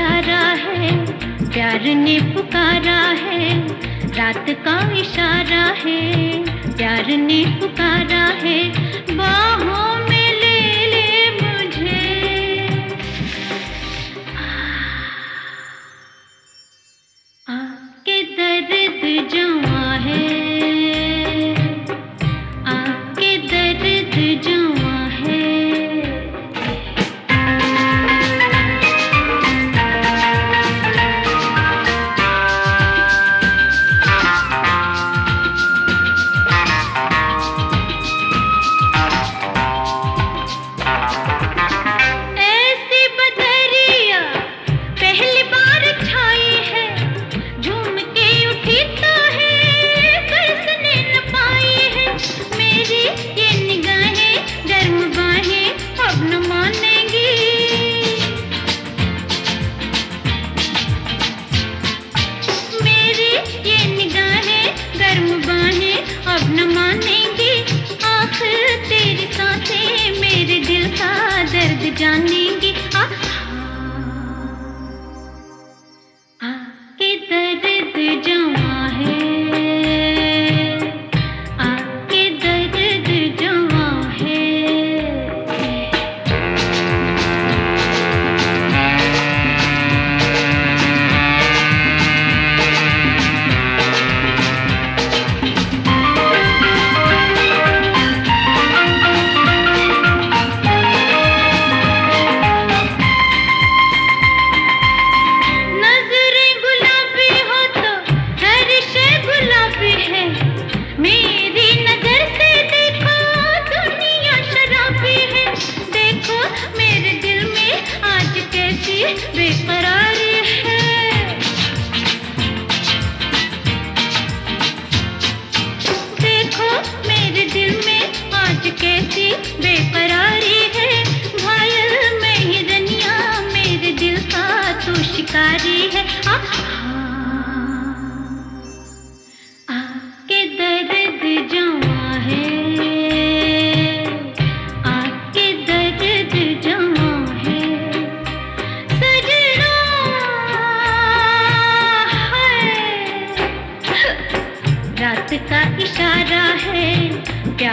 इशारा है प्यार ने पुकारा है रात का इशारा है प्यार ने पुकारा जानेंगे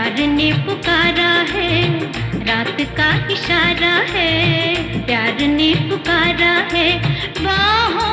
प्यार ने पुकारा है रात का इशारा है प्यार ने पुकारा है बाहों